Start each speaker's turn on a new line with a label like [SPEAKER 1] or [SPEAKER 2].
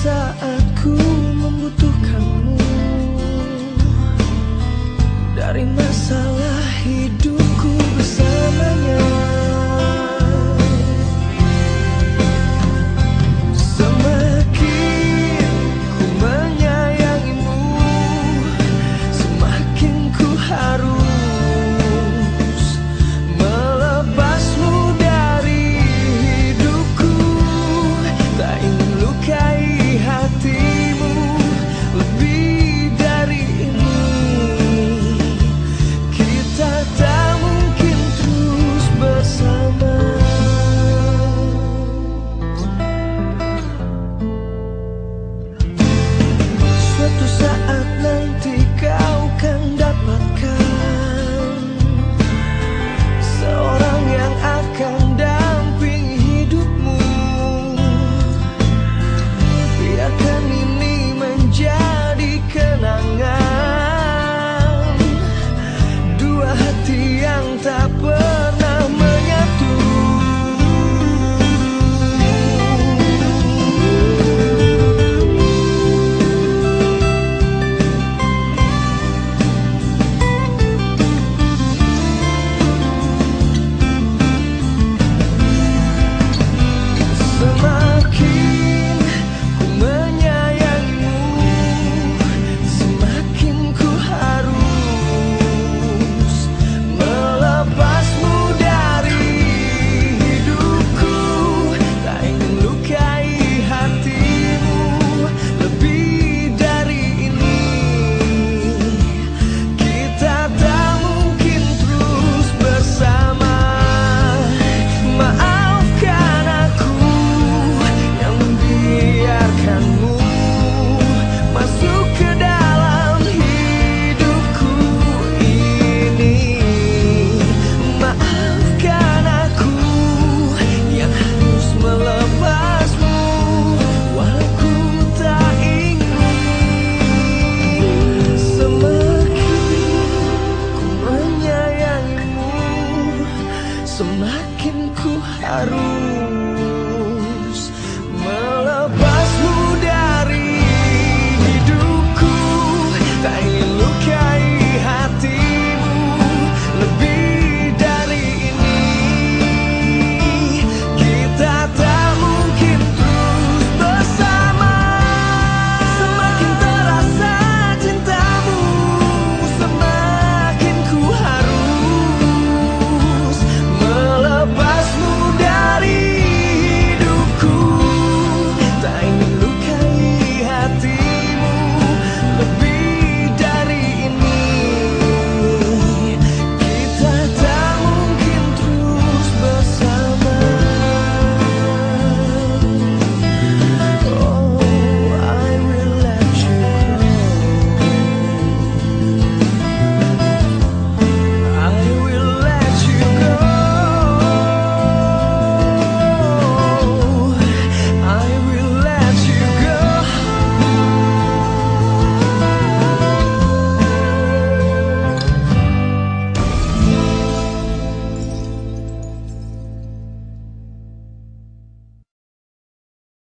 [SPEAKER 1] sa hati yang tak pernah